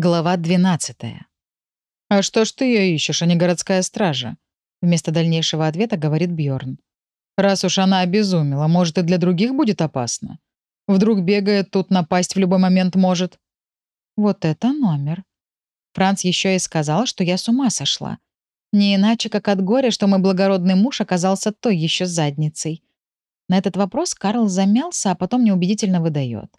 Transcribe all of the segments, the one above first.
Глава 12. «А что ж ты ее ищешь, а не городская стража?» Вместо дальнейшего ответа говорит Бьорн. «Раз уж она обезумела, может, и для других будет опасно? Вдруг бегает тут, напасть в любой момент может?» Вот это номер. Франц еще и сказал, что я с ума сошла. Не иначе, как от горя, что мой благородный муж оказался той еще задницей. На этот вопрос Карл замялся, а потом неубедительно выдает.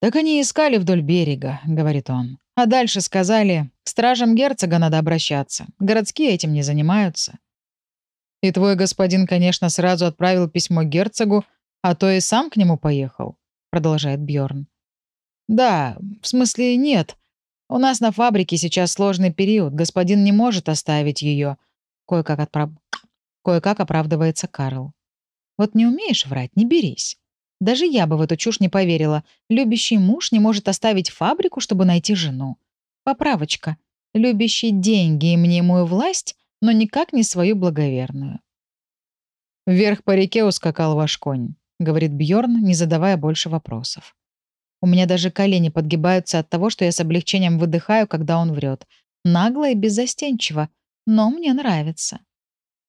«Так они искали вдоль берега», — говорит он. «А дальше сказали, к стражам герцога надо обращаться. Городские этим не занимаются». «И твой господин, конечно, сразу отправил письмо герцогу, а то и сам к нему поехал», — продолжает Бьорн. «Да, в смысле нет. У нас на фабрике сейчас сложный период, господин не может оставить ее. Кое-как, отправ... Кое-как оправдывается Карл. Вот не умеешь врать, не берись. Даже я бы в эту чушь не поверила. Любящий муж не может оставить фабрику, чтобы найти жену. Поправочка. Любящий деньги и мнимую власть, но никак не свою благоверную. «Вверх по реке ускакал ваш конь», — говорит Бьорн, не задавая больше вопросов. У меня даже колени подгибаются от того, что я с облегчением выдыхаю, когда он врет. Нагло и беззастенчиво, но мне нравится.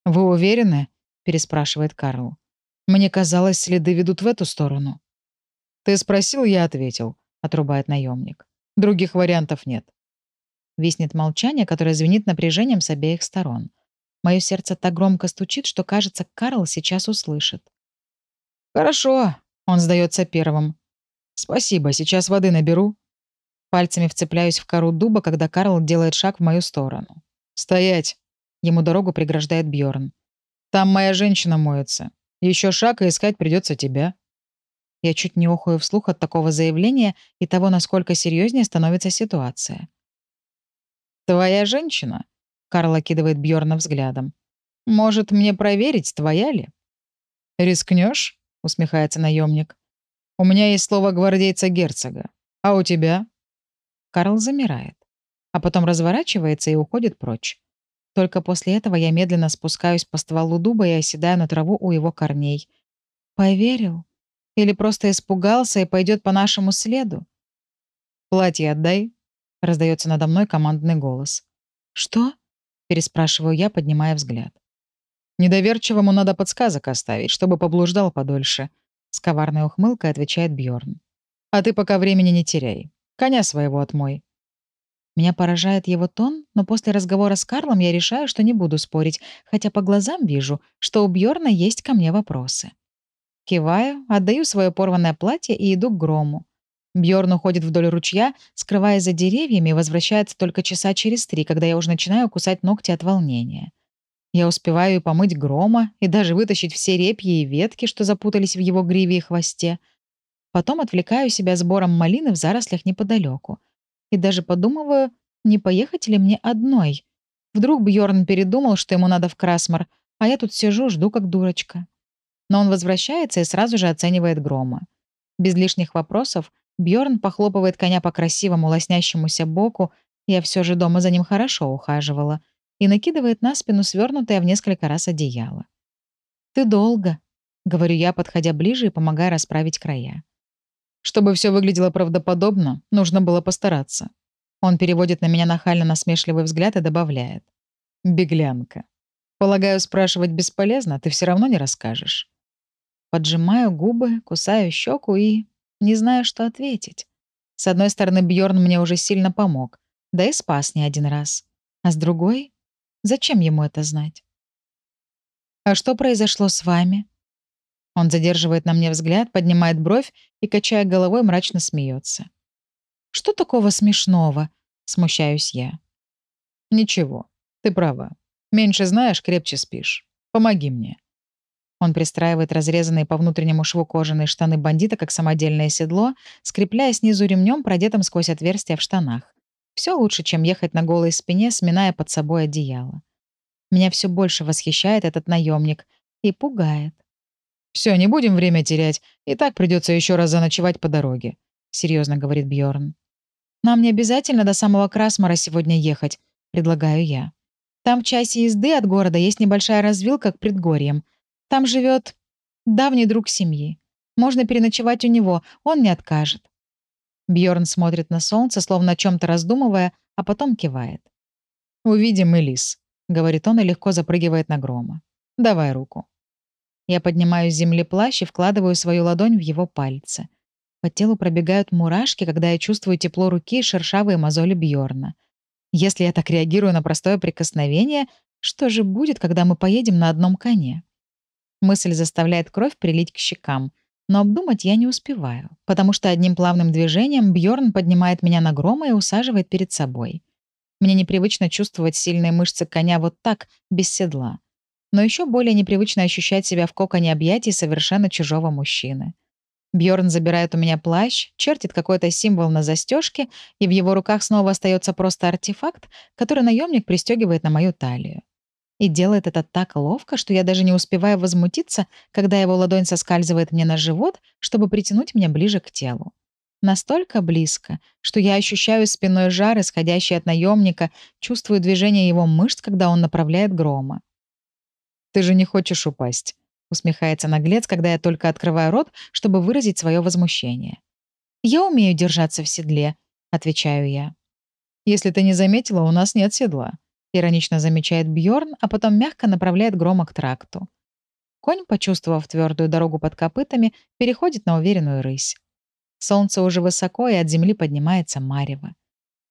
«Вы уверены?» — переспрашивает Карл. Мне казалось, следы ведут в эту сторону. «Ты спросил, я ответил», — отрубает наемник. «Других вариантов нет». Виснет молчание, которое звенит напряжением с обеих сторон. Мое сердце так громко стучит, что, кажется, Карл сейчас услышит. «Хорошо», — он сдается первым. «Спасибо, сейчас воды наберу». Пальцами вцепляюсь в кору дуба, когда Карл делает шаг в мою сторону. «Стоять!» — ему дорогу преграждает Бьорн. «Там моя женщина моется. Еще шаг, и искать придется тебя». Я чуть не охую вслух от такого заявления и того, насколько серьезнее становится ситуация. «Твоя женщина?» — Карл окидывает Бьорна взглядом. «Может, мне проверить, твоя ли?» «Рискнешь?» — усмехается наемник. «У меня есть слово гвардейца герцога. А у тебя?» Карл замирает, а потом разворачивается и уходит прочь. Только после этого я медленно спускаюсь по стволу дуба и оседаю на траву у его корней. Поверил? Или просто испугался и пойдет по нашему следу? «Платье отдай», — раздается надо мной командный голос. «Что?» — переспрашиваю я, поднимая взгляд. «Недоверчивому надо подсказок оставить, чтобы поблуждал подольше», — с коварной ухмылкой отвечает Бьорн. «А ты пока времени не теряй. Коня своего отмой. Меня поражает его тон, но после разговора с Карлом я решаю, что не буду спорить, хотя по глазам вижу, что у Бьорна есть ко мне вопросы. Киваю, отдаю свое порванное платье и иду к грому. Бьорн уходит вдоль ручья, скрываясь за деревьями, и возвращается только часа через три, когда я уже начинаю кусать ногти от волнения. Я успеваю и помыть грома, и даже вытащить все репьи и ветки, что запутались в его гриве и хвосте. Потом отвлекаю себя сбором малины в зарослях неподалеку — и даже подумываю, не поехать ли мне одной. Вдруг Бьорн передумал, что ему надо в Красмар, а я тут сижу, жду как дурочка. Но он возвращается и сразу же оценивает грома. Без лишних вопросов Бьорн похлопывает коня по красивому лоснящемуся боку, я все же дома за ним хорошо ухаживала, и накидывает на спину свернутое в несколько раз одеяло. «Ты долго», — говорю я, подходя ближе и помогая расправить края. Чтобы все выглядело правдоподобно, нужно было постараться. Он переводит на меня нахально насмешливый взгляд и добавляет. «Беглянка. Полагаю, спрашивать бесполезно, ты все равно не расскажешь». Поджимаю губы, кусаю щеку и... не знаю, что ответить. С одной стороны, Бьорн мне уже сильно помог, да и спас не один раз. А с другой, зачем ему это знать? «А что произошло с вами?» Он задерживает на мне взгляд, поднимает бровь и, качая головой, мрачно смеется. «Что такого смешного?» — смущаюсь я. «Ничего, ты права. Меньше знаешь, крепче спишь. Помоги мне». Он пристраивает разрезанные по внутреннему шву кожаные штаны бандита как самодельное седло, скрепляя снизу ремнем, продетым сквозь отверстия в штанах. Все лучше, чем ехать на голой спине, сминая под собой одеяло. Меня все больше восхищает этот наемник и пугает. Все, не будем время терять. И так придется еще раз заночевать по дороге», — серьезно говорит Бьорн. «Нам не обязательно до самого Красмара сегодня ехать», — предлагаю я. «Там в часе езды от города есть небольшая развилка к предгорьям. Там живет давний друг семьи. Можно переночевать у него, он не откажет». Бьорн смотрит на солнце, словно о чем-то раздумывая, а потом кивает. «Увидим, Элис», — говорит он и легко запрыгивает на грома. «Давай руку». Я поднимаю с земли плащ и вкладываю свою ладонь в его пальцы. По телу пробегают мурашки, когда я чувствую тепло руки и шершавые мозоли Бьорна. Если я так реагирую на простое прикосновение, что же будет, когда мы поедем на одном коне? Мысль заставляет кровь прилить к щекам, но обдумать я не успеваю, потому что одним плавным движением Бьорн поднимает меня на грома и усаживает перед собой. Мне непривычно чувствовать сильные мышцы коня вот так, без седла. Но еще более непривычно ощущать себя в коконе объятий совершенно чужого мужчины. Бьорн забирает у меня плащ, чертит какой-то символ на застежке, и в его руках снова остается просто артефакт, который наемник пристегивает на мою талию. И делает это так ловко, что я даже не успеваю возмутиться, когда его ладонь соскальзывает мне на живот, чтобы притянуть меня ближе к телу. Настолько близко, что я ощущаю спиной жар, исходящий от наемника, чувствую движение его мышц, когда он направляет грома. «Ты же не хочешь упасть», усмехается наглец, когда я только открываю рот, чтобы выразить свое возмущение. «Я умею держаться в седле», — отвечаю я. «Если ты не заметила, у нас нет седла», — иронично замечает Бьорн, а потом мягко направляет грома к тракту. Конь, почувствовав твердую дорогу под копытами, переходит на уверенную рысь. Солнце уже высоко, и от земли поднимается марево.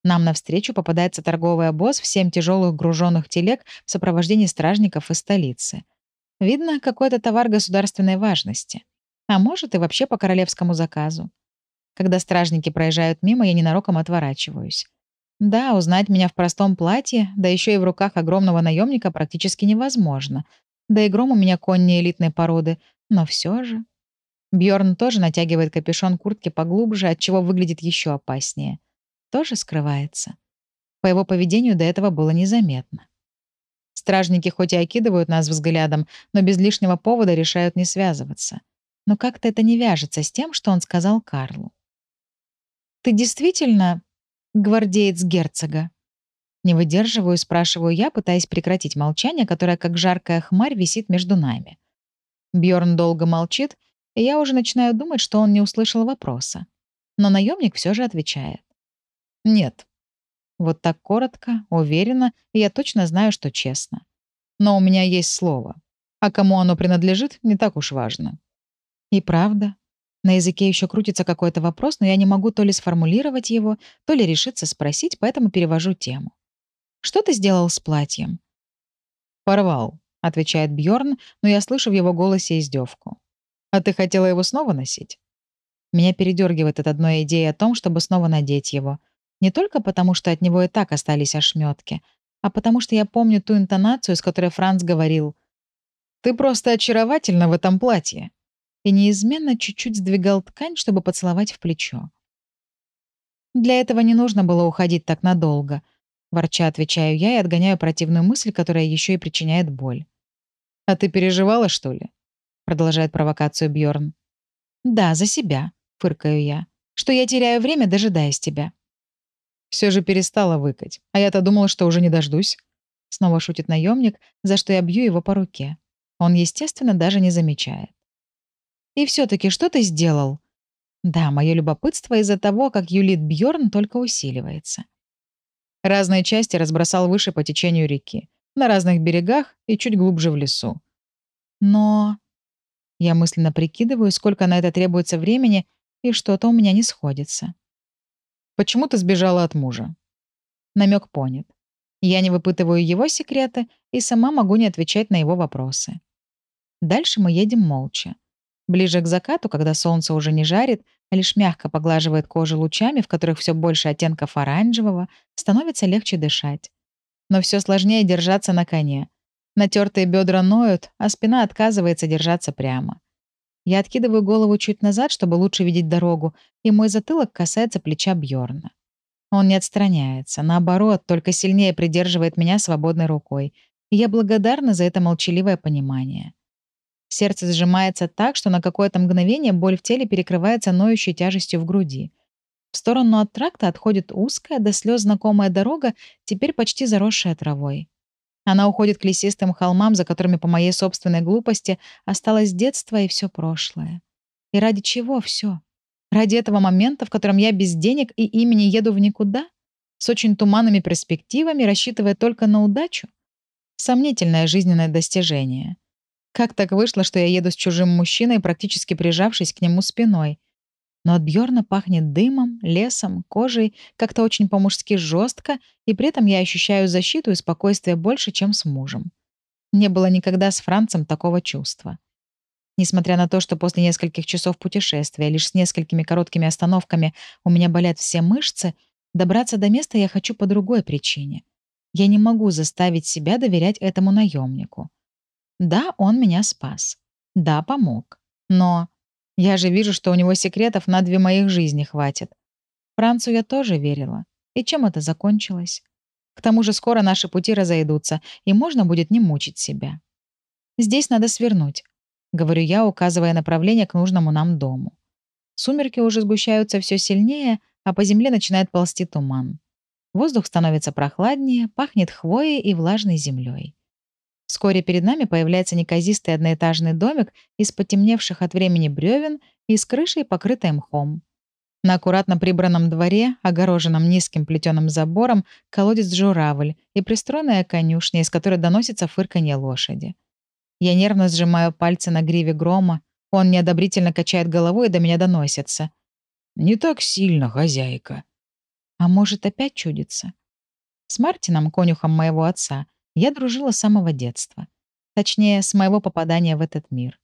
Нам навстречу попадается торговый обоз в семь тяжелых груженных телег в сопровождении стражников из столицы. Видно, какой-то товар государственной важности. А может, и вообще по королевскому заказу. Когда стражники проезжают мимо, я ненароком отворачиваюсь. Да, узнать меня в простом платье, да еще и в руках огромного наемника практически невозможно. Да и гром у меня конь элитной породы, но все же. Бьорн тоже натягивает капюшон куртки поглубже, отчего выглядит еще опаснее. Тоже скрывается. По его поведению до этого было незаметно. Стражники хоть и окидывают нас взглядом, но без лишнего повода решают не связываться. Но как-то это не вяжется с тем, что он сказал Карлу. «Ты действительно гвардеец герцога?» Не выдерживаю, спрашиваю я, пытаясь прекратить молчание, которое, как жаркая хмарь, висит между нами. Бьорн долго молчит, и я уже начинаю думать, что он не услышал вопроса. Но наемник все же отвечает. «Нет, вот так коротко, уверенно, и я точно знаю, что честно. Но у меня есть слово. А кому оно принадлежит, не так уж важно. И правда. На языке еще крутится какой-то вопрос, но я не могу то ли сформулировать его, то ли решиться спросить, поэтому перевожу тему. «Что ты сделал с платьем?» «Порвал», — отвечает Бьорн, но я слышу в его голосе издевку. «А ты хотела его снова носить?» Меня передергивает от одной идеи о том, чтобы снова надеть его — не только потому, что от него и так остались ошметки, а потому что я помню ту интонацию, с которой Франц говорил «Ты просто очаровательна в этом платье» и неизменно чуть-чуть сдвигал ткань, чтобы поцеловать в плечо. «Для этого не нужно было уходить так надолго», — ворча отвечаю я и отгоняю противную мысль, которая еще и причиняет боль. «А ты переживала, что ли?» — продолжает провокацию Бьорн. «Да, за себя», — фыркаю я, — «что я теряю время, дожидаясь тебя». Все же перестала выкать. А я-то думала, что уже не дождусь. Снова шутит наемник, за что я бью его по руке. Он, естественно, даже не замечает. И все-таки что ты сделал? Да, мое любопытство из-за того, как юлит Бьорн, только усиливается. Разные части разбросал выше по течению реки, на разных берегах и чуть глубже в лесу. Но... Я мысленно прикидываю, сколько на это требуется времени, и что-то у меня не сходится. Почему ты сбежала от мужа?» Намек понят. Я не выпытываю его секреты и сама могу не отвечать на его вопросы. Дальше мы едем молча. Ближе к закату, когда солнце уже не жарит, а лишь мягко поглаживает кожу лучами, в которых все больше оттенков оранжевого, становится легче дышать. Но все сложнее держаться на коне. Натертые бедра ноют, а спина отказывается держаться прямо. Я откидываю голову чуть назад, чтобы лучше видеть дорогу, и мой затылок касается плеча Бьорна. Он не отстраняется, наоборот, только сильнее придерживает меня свободной рукой. И я благодарна за это молчаливое понимание. Сердце сжимается так, что на какое-то мгновение боль в теле перекрывается ноющей тяжестью в груди. В сторону от тракта отходит узкая, до слез знакомая дорога, теперь почти заросшая травой. Она уходит к лесистым холмам, за которыми по моей собственной глупости осталось детство и все прошлое. И ради чего все? Ради этого момента, в котором я без денег и имени еду в никуда? С очень туманными перспективами, рассчитывая только на удачу? Сомнительное жизненное достижение. Как так вышло, что я еду с чужим мужчиной, практически прижавшись к нему спиной? Но от Бьорна пахнет дымом, лесом, кожей, как-то очень по-мужски жестко, и при этом я ощущаю защиту и спокойствие больше, чем с мужем. Не было никогда с Францем такого чувства. Несмотря на то, что после нескольких часов путешествия, лишь с несколькими короткими остановками у меня болят все мышцы, добраться до места я хочу по другой причине. Я не могу заставить себя доверять этому наемнику. Да, он меня спас. Да, помог. Но я же вижу, что у него секретов на две моих жизни хватит. Францу я тоже верила. И чем это закончилось? К тому же скоро наши пути разойдутся, и можно будет не мучить себя. Здесь надо свернуть, — говорю я, указывая направление к нужному нам дому. Сумерки уже сгущаются все сильнее, а по земле начинает ползти туман. Воздух становится прохладнее, пахнет хвоей и влажной землей. Вскоре перед нами появляется неказистый одноэтажный домик из потемневших от времени бревен и с крышей, покрытой мхом. На аккуратно прибранном дворе, огороженном низким плетеным забором, колодец журавль и пристроенная конюшня, из которой доносится фырканье лошади. Я нервно сжимаю пальцы на гриве грома, он неодобрительно качает головой и до меня доносится. «Не так сильно, хозяйка». А может, опять чудится? С Мартином, конюхом моего отца, я дружила с самого детства. Точнее, с моего попадания в этот мир.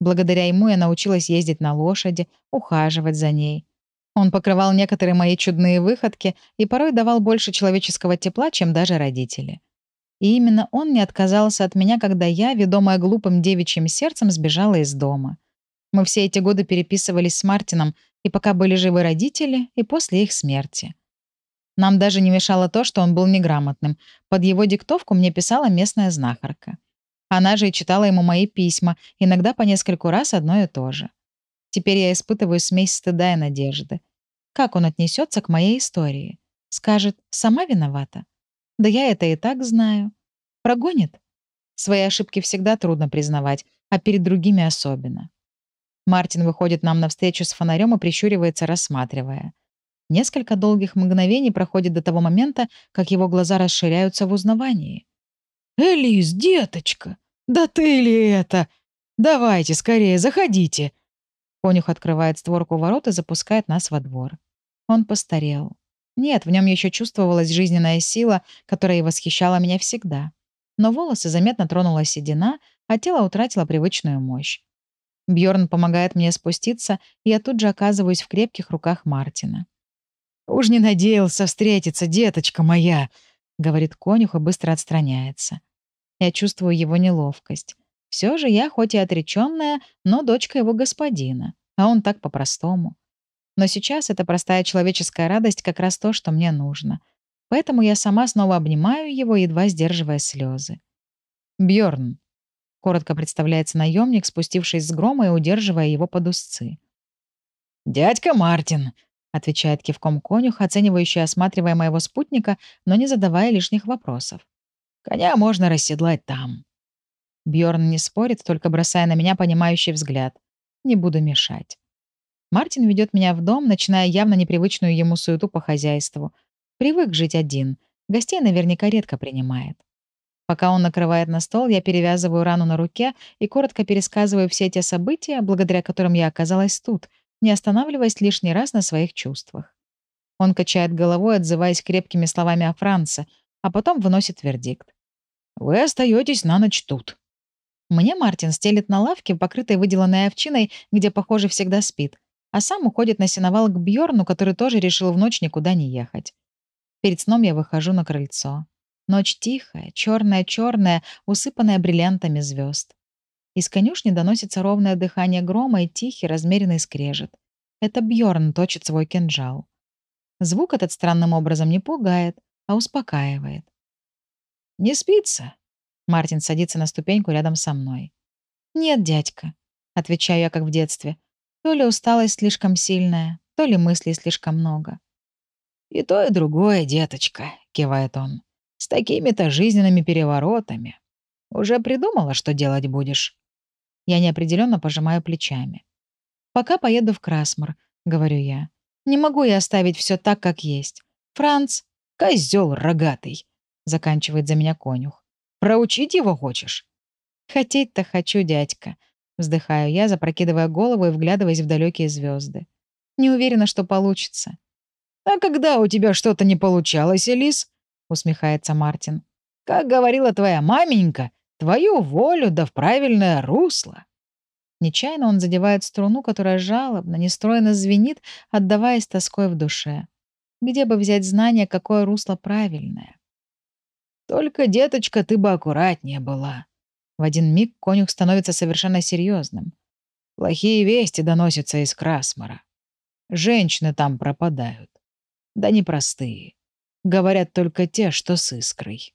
Благодаря ему я научилась ездить на лошади, ухаживать за ней. Он покрывал некоторые мои чудные выходки и порой давал больше человеческого тепла, чем даже родители. И именно он не отказался от меня, когда я, ведомая глупым девичьим сердцем, сбежала из дома. Мы все эти годы переписывались с Мартином, и пока были живы родители, и после их смерти. Нам даже не мешало то, что он был неграмотным. Под его диктовку мне писала местная знахарка. Она же и читала ему мои письма, иногда по нескольку раз одно и то же. Теперь я испытываю смесь стыда и надежды. Как он отнесется к моей истории? Скажет, сама виновата? Да я это и так знаю. Прогонит? Свои ошибки всегда трудно признавать, а перед другими особенно. Мартин выходит нам навстречу с фонарем и прищуривается, рассматривая. Несколько долгих мгновений проходит до того момента, как его глаза расширяются в узнавании. «Элис, деточка! Да ты ли это? Давайте, скорее, заходите!» Конюх открывает створку ворот и запускает нас во двор. Он постарел. Нет, в нем еще чувствовалась жизненная сила, которая и восхищала меня всегда. Но волосы заметно тронула седина, а тело утратило привычную мощь. Бьорн помогает мне спуститься, и я тут же оказываюсь в крепких руках Мартина. «Уж не надеялся встретиться, деточка моя», — говорит конюх и быстро отстраняется. Я чувствую его неловкость. Все же я, хоть и отреченная, но дочка его господина, а он так по-простому. Но сейчас эта простая человеческая радость как раз то, что мне нужно. Поэтому я сама снова обнимаю его, едва сдерживая слезы. Бьорн, коротко представляется наемник, спустившись с грома и удерживая его под узцы. «Дядька Мартин», отвечает кивком конюх, оценивающий осматривая моего спутника, но не задавая лишних вопросов. Коня можно расседлать там. Бьорн не спорит, только бросая на меня понимающий взгляд. Не буду мешать. Мартин ведет меня в дом, начиная явно непривычную ему суету по хозяйству. Привык жить один. Гостей наверняка редко принимает. Пока он накрывает на стол, я перевязываю рану на руке и коротко пересказываю все те события, благодаря которым я оказалась тут — не останавливаясь лишний раз на своих чувствах. Он качает головой, отзываясь крепкими словами о Франце, а потом выносит вердикт. «Вы остаетесь на ночь тут». Мне Мартин стелит на лавке, покрытой выделанной овчиной, где, похоже, всегда спит, а сам уходит на сеновал к Бьорну, который тоже решил в ночь никуда не ехать. Перед сном я выхожу на крыльцо. Ночь тихая, черная-черная, усыпанная бриллиантами звезд. Из конюшни доносится ровное дыхание грома и тихий, размеренный скрежет. Это Бьорн точит свой кинжал. Звук этот странным образом не пугает, а успокаивает. «Не спится?» Мартин садится на ступеньку рядом со мной. «Нет, дядька», — отвечаю я, как в детстве. То ли усталость слишком сильная, то ли мыслей слишком много. «И то, и другое, деточка», — кивает он. «С такими-то жизненными переворотами. Уже придумала, что делать будешь?» Я неопределенно пожимаю плечами. Пока поеду в Красмар. — говорю я. «Не могу я оставить все так, как есть. Франц — козел рогатый», — заканчивает за меня конюх. «Проучить его хочешь?» «Хотеть-то хочу, дядька», — вздыхаю я, запрокидывая голову и вглядываясь в далекие звезды. «Не уверена, что получится». «А когда у тебя что-то не получалось, Элис?» — усмехается Мартин. «Как говорила твоя маменька, твою волю да в правильное русло». Нечаянно он задевает струну, которая жалобно, нестройно звенит, отдаваясь тоской в душе. Где бы взять знание, какое русло правильное? «Только, деточка, ты бы аккуратнее была». В один миг конюх становится совершенно серьезным. Плохие вести доносятся из Красмара. Женщины там пропадают. Да непростые. Говорят только те, что с искрой.